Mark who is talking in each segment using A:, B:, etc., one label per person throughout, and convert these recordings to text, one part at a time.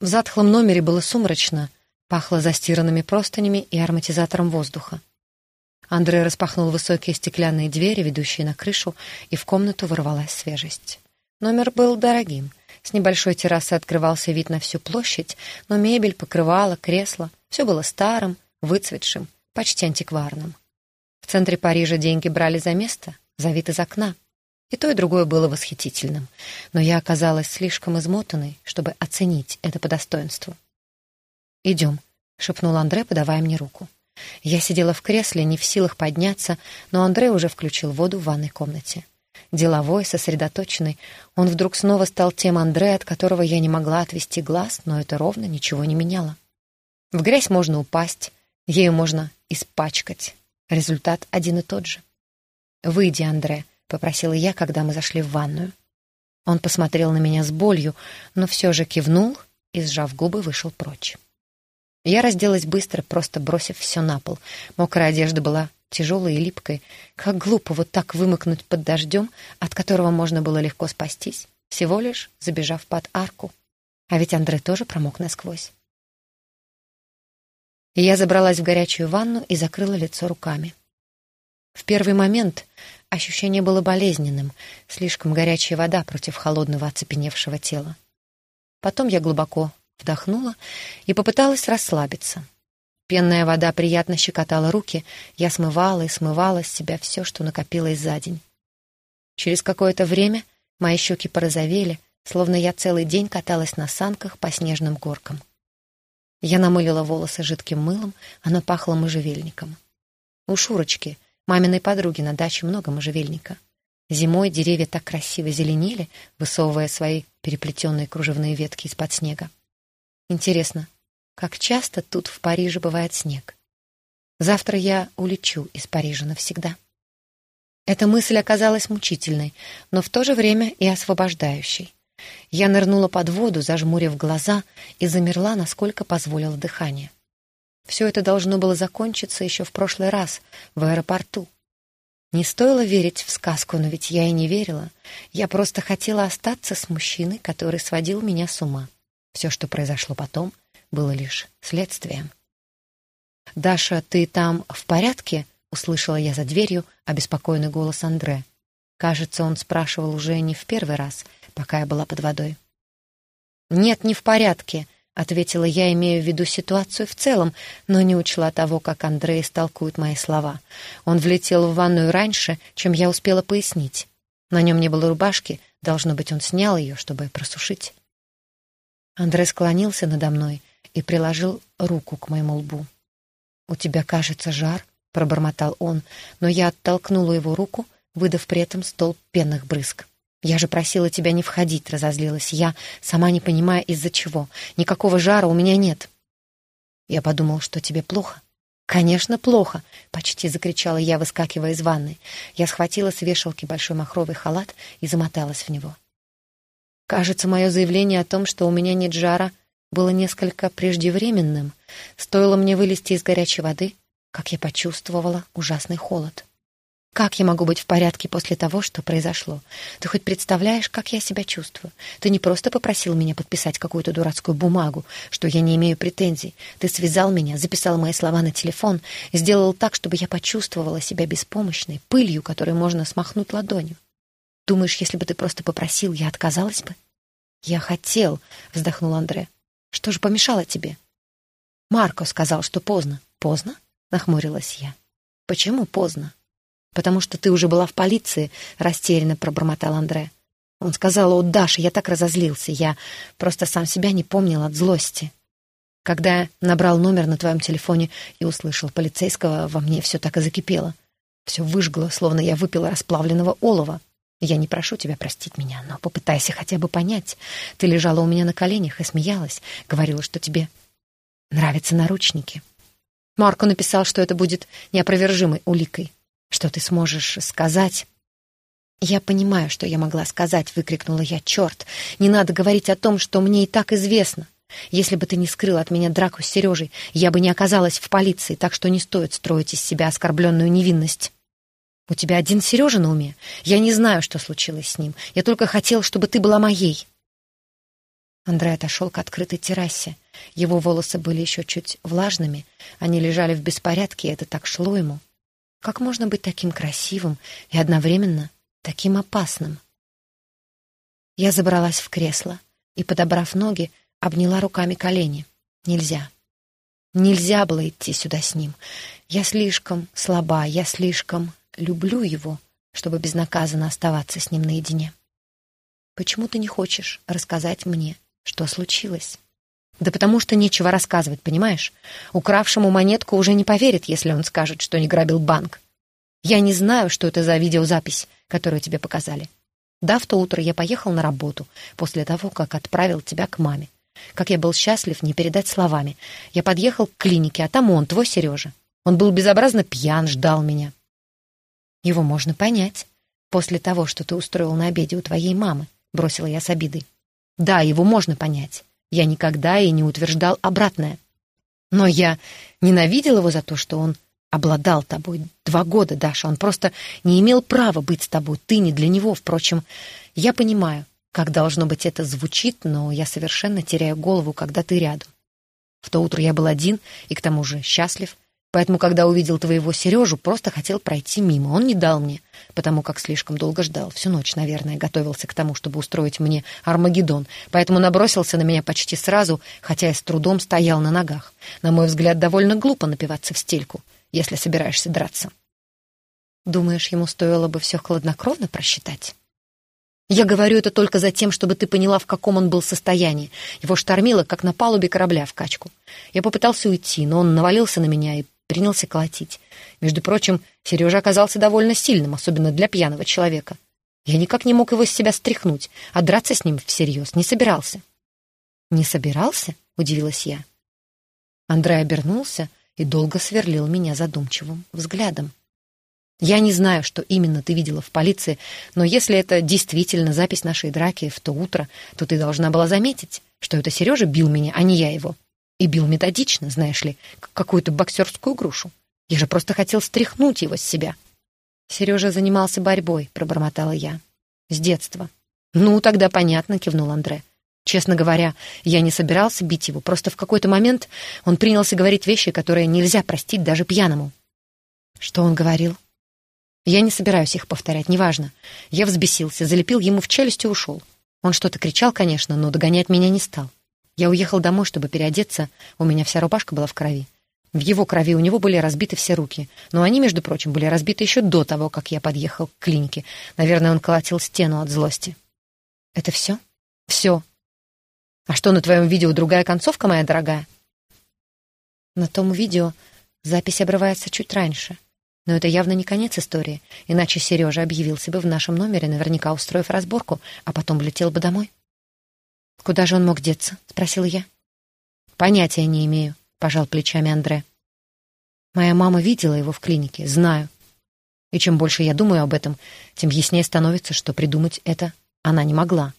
A: В затхлом номере было сумрачно, пахло застиранными простынями и ароматизатором воздуха. Андрей распахнул высокие стеклянные двери, ведущие на крышу, и в комнату ворвалась свежесть. Номер был дорогим. С небольшой террасы открывался вид на всю площадь, но мебель, покрывала, кресла — все было старым, выцветшим, почти антикварным. В центре Парижа деньги брали за место, за вид из окна. И то, и другое было восхитительным, но я оказалась слишком измотанной, чтобы оценить это по достоинству. «Идем», — шепнул Андре, подавая мне руку. Я сидела в кресле, не в силах подняться, но Андре уже включил воду в ванной комнате. Деловой, сосредоточенный, он вдруг снова стал тем Андре, от которого я не могла отвести глаз, но это ровно ничего не меняло. В грязь можно упасть, ею можно испачкать. Результат один и тот же. «Выйди, Андре», — попросила я, когда мы зашли в ванную. Он посмотрел на меня с болью, но все же кивнул и, сжав губы, вышел прочь. Я разделась быстро, просто бросив все на пол. Мокрая одежда была тяжелой и липкой. Как глупо вот так вымокнуть под дождем, от которого можно было легко спастись, всего лишь забежав под арку. А ведь Андре тоже промок насквозь. Я забралась в горячую ванну и закрыла лицо руками. В первый момент ощущение было болезненным, слишком горячая вода против холодного оцепеневшего тела. Потом я глубоко Вдохнула и попыталась расслабиться. Пенная вода приятно щекотала руки, я смывала и смывала с себя все, что накопилось за день. Через какое-то время мои щеки порозовели, словно я целый день каталась на санках по снежным горкам. Я намылила волосы жидким мылом, оно пахло можжевельником. У Шурочки, маминой подруги, на даче много можжевельника. Зимой деревья так красиво зеленели, высовывая свои переплетенные кружевные ветки из-под снега. Интересно, как часто тут в Париже бывает снег? Завтра я улечу из Парижа навсегда. Эта мысль оказалась мучительной, но в то же время и освобождающей. Я нырнула под воду, зажмурив глаза, и замерла, насколько позволило дыхание. Все это должно было закончиться еще в прошлый раз, в аэропорту. Не стоило верить в сказку, но ведь я и не верила. Я просто хотела остаться с мужчиной, который сводил меня с ума. Все, что произошло потом, было лишь следствием. «Даша, ты там в порядке?» — услышала я за дверью обеспокоенный голос Андре. Кажется, он спрашивал уже не в первый раз, пока я была под водой. «Нет, не в порядке», — ответила я, имея в виду ситуацию в целом, но не учла того, как Андрей истолкует мои слова. Он влетел в ванную раньше, чем я успела пояснить. На нем не было рубашки, должно быть, он снял ее, чтобы просушить. Андрей склонился надо мной и приложил руку к моему лбу. «У тебя, кажется, жар», — пробормотал он, но я оттолкнула его руку, выдав при этом столб пенных брызг. «Я же просила тебя не входить», — разозлилась я, сама не понимая, из-за чего. «Никакого жара у меня нет». Я подумал, что тебе плохо. «Конечно, плохо!» — почти закричала я, выскакивая из ванны. Я схватила с вешалки большой махровый халат и замоталась в него. Кажется, мое заявление о том, что у меня нет жара, было несколько преждевременным. Стоило мне вылезти из горячей воды, как я почувствовала ужасный холод. Как я могу быть в порядке после того, что произошло? Ты хоть представляешь, как я себя чувствую? Ты не просто попросил меня подписать какую-то дурацкую бумагу, что я не имею претензий. Ты связал меня, записал мои слова на телефон, сделал так, чтобы я почувствовала себя беспомощной, пылью, которую можно смахнуть ладонью. Думаешь, если бы ты просто попросил, я отказалась бы? Я хотел, вздохнул Андре. Что же помешало тебе? Марко сказал, что поздно. Поздно? Нахмурилась я. Почему поздно? Потому что ты уже была в полиции, растерянно пробормотал Андре. Он сказал, о, Даша, я так разозлился, я просто сам себя не помнил от злости. Когда я набрал номер на твоем телефоне и услышал полицейского, во мне все так и закипело. Все выжгло, словно я выпила расплавленного олова. Я не прошу тебя простить меня, но попытайся хотя бы понять. Ты лежала у меня на коленях и смеялась, говорила, что тебе нравятся наручники. Марко написал, что это будет неопровержимой уликой. Что ты сможешь сказать? «Я понимаю, что я могла сказать», — выкрикнула я. «Черт! Не надо говорить о том, что мне и так известно. Если бы ты не скрыл от меня драку с Сережей, я бы не оказалась в полиции, так что не стоит строить из себя оскорбленную невинность». «У тебя один Сережа на уме? Я не знаю, что случилось с ним. Я только хотел, чтобы ты была моей». Андрей отошел к открытой террасе. Его волосы были еще чуть влажными, они лежали в беспорядке, и это так шло ему. Как можно быть таким красивым и одновременно таким опасным? Я забралась в кресло и, подобрав ноги, обняла руками колени. Нельзя. Нельзя было идти сюда с ним. Я слишком слаба, я слишком люблю его, чтобы безнаказанно оставаться с ним наедине. Почему ты не хочешь рассказать мне, что случилось? Да потому что нечего рассказывать, понимаешь? Укравшему монетку уже не поверит, если он скажет, что не грабил банк. Я не знаю, что это за видеозапись, которую тебе показали. Да, в то утро я поехал на работу, после того, как отправил тебя к маме. Как я был счастлив, не передать словами. Я подъехал к клинике, а там он, твой Сережа. Он был безобразно пьян, ждал меня. Его можно понять. После того, что ты устроил на обеде у твоей мамы, бросила я с обидой. Да, его можно понять. Я никогда и не утверждал обратное. Но я ненавидел его за то, что он обладал тобой два года, Даша. Он просто не имел права быть с тобой. Ты не для него. Впрочем, я понимаю, как должно быть это звучит, но я совершенно теряю голову, когда ты рядом. В то утро я был один и к тому же счастлив. Поэтому, когда увидел твоего Сережу, просто хотел пройти мимо. Он не дал мне, потому как слишком долго ждал. Всю ночь, наверное, готовился к тому, чтобы устроить мне Армагеддон. Поэтому набросился на меня почти сразу, хотя я с трудом стоял на ногах. На мой взгляд, довольно глупо напиваться в стельку, если собираешься драться. Думаешь, ему стоило бы все хладнокровно просчитать? Я говорю это только за тем, чтобы ты поняла, в каком он был состоянии. Его штормило, как на палубе корабля в качку. Я попытался уйти, но он навалился на меня и принялся колотить. Между прочим, Сережа оказался довольно сильным, особенно для пьяного человека. Я никак не мог его с себя стряхнуть, а драться с ним всерьез не собирался. «Не собирался?» — удивилась я. Андрей обернулся и долго сверлил меня задумчивым взглядом. «Я не знаю, что именно ты видела в полиции, но если это действительно запись нашей драки в то утро, то ты должна была заметить, что это Сережа бил меня, а не я его. И бил методично, знаешь ли, какую-то боксерскую грушу. Я же просто хотел стряхнуть его с себя. Сережа занимался борьбой, пробормотала я. С детства. Ну, тогда понятно, кивнул Андре. Честно говоря, я не собирался бить его, просто в какой-то момент он принялся говорить вещи, которые нельзя простить даже пьяному. Что он говорил? Я не собираюсь их повторять, неважно. Я взбесился, залепил ему в челюсть и ушел. Он что-то кричал, конечно, но догонять меня не стал. Я уехал домой, чтобы переодеться, у меня вся рубашка была в крови. В его крови у него были разбиты все руки, но они, между прочим, были разбиты еще до того, как я подъехал к клинике. Наверное, он колотил стену от злости. «Это все?» «Все. А что, на твоем видео другая концовка, моя дорогая?» На том видео запись обрывается чуть раньше. Но это явно не конец истории, иначе Сережа объявился бы в нашем номере, наверняка устроив разборку, а потом влетел бы домой. «Куда же он мог деться?» — спросил я. «Понятия не имею», — пожал плечами Андре. «Моя мама видела его в клинике, знаю. И чем больше я думаю об этом, тем яснее становится, что придумать это она не могла.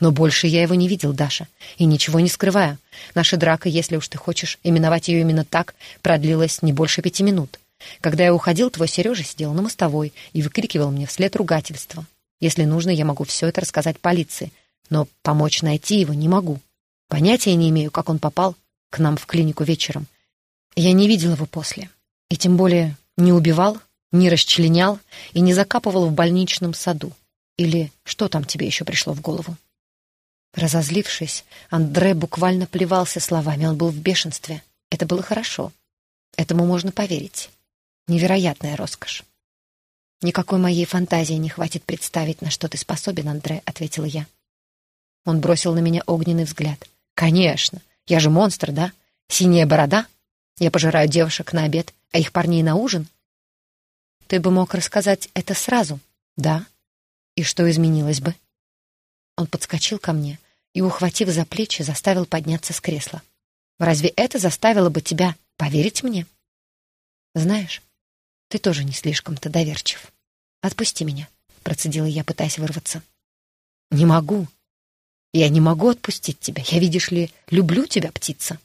A: Но больше я его не видел, Даша, и ничего не скрываю. Наша драка, если уж ты хочешь именовать ее именно так, продлилась не больше пяти минут. Когда я уходил, твой Сережа сидел на мостовой и выкрикивал мне вслед ругательства. Если нужно, я могу все это рассказать полиции, но помочь найти его не могу. Понятия не имею, как он попал к нам в клинику вечером. Я не видел его после. И тем более не убивал, не расчленял и не закапывал в больничном саду. Или что там тебе еще пришло в голову? Разозлившись, Андре буквально плевался словами. Он был в бешенстве. Это было хорошо. Этому можно поверить. Невероятная роскошь. «Никакой моей фантазии не хватит представить, на что ты способен, Андре», — ответила я. Он бросил на меня огненный взгляд. «Конечно! Я же монстр, да? Синяя борода? Я пожираю девушек на обед, а их парней на ужин?» «Ты бы мог рассказать это сразу?» «Да. И что изменилось бы?» Он подскочил ко мне и, ухватив за плечи, заставил подняться с кресла. «Разве это заставило бы тебя поверить мне?» «Знаешь, ты тоже не слишком-то доверчив. Отпусти меня», — процедила я, пытаясь вырваться. «Не могу», я не могу отпустить тебя. Я, видишь ли, люблю тебя, птица.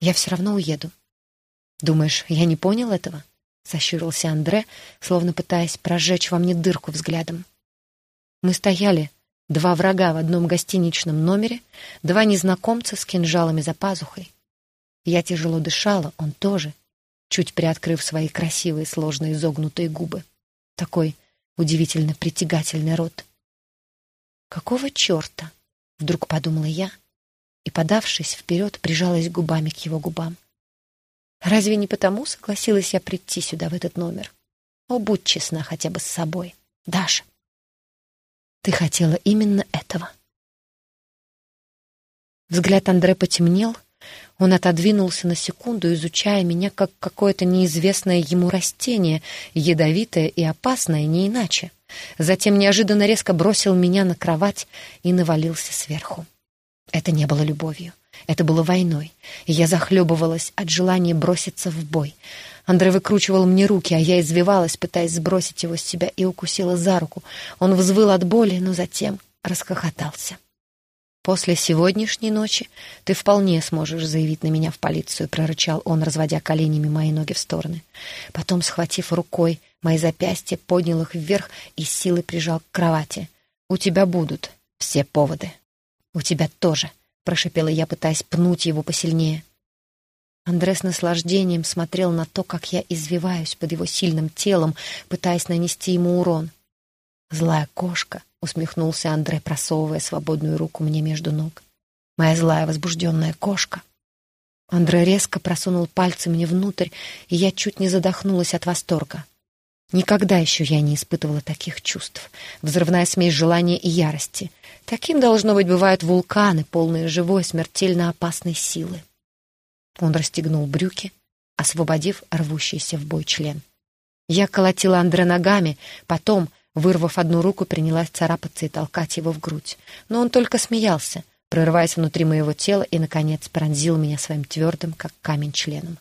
A: Я все равно уеду. Думаешь, я не понял этого? Сощурился Андре, словно пытаясь прожечь во мне дырку взглядом. Мы стояли Два врага в одном гостиничном номере, два незнакомца с кинжалами за пазухой. Я тяжело дышала, он тоже, чуть приоткрыв свои красивые, сложные, изогнутые губы. Такой удивительно притягательный рот. «Какого черта?» — вдруг подумала я, и, подавшись вперед, прижалась губами к его губам. Разве не потому согласилась я прийти сюда, в этот номер? О, будь честна хотя бы с собой, Даша. Ты хотела именно этого. Взгляд Андре потемнел, он отодвинулся на секунду, изучая меня как какое-то неизвестное ему растение, ядовитое и опасное, не иначе. Затем неожиданно резко бросил меня на кровать и навалился сверху. Это не было любовью. Это было войной, и я захлебывалась от желания броситься в бой. Андрей выкручивал мне руки, а я извивалась, пытаясь сбросить его с себя, и укусила за руку. Он взвыл от боли, но затем расхохотался. «После сегодняшней ночи ты вполне сможешь заявить на меня в полицию», — прорычал он, разводя коленями мои ноги в стороны. Потом, схватив рукой мои запястья, поднял их вверх и силой прижал к кровати. «У тебя будут все поводы». «У тебя тоже», — прошипела я, пытаясь пнуть его посильнее. Андре с наслаждением смотрел на то, как я извиваюсь под его сильным телом, пытаясь нанести ему урон. «Злая кошка», — усмехнулся Андре, просовывая свободную руку мне между ног. «Моя злая возбужденная кошка». Андре резко просунул пальцы мне внутрь, и я чуть не задохнулась от восторга. Никогда еще я не испытывала таких чувств. Взрывная смесь желания и ярости. Таким, должно быть, бывают вулканы, полные живой, смертельно опасной силы. Он расстегнул брюки, освободив рвущийся в бой член. Я колотила Андре ногами, потом — Вырвав одну руку, принялась царапаться и толкать его в грудь. Но он только смеялся, прорываясь внутри моего тела и, наконец, пронзил меня своим твердым, как камень, членом.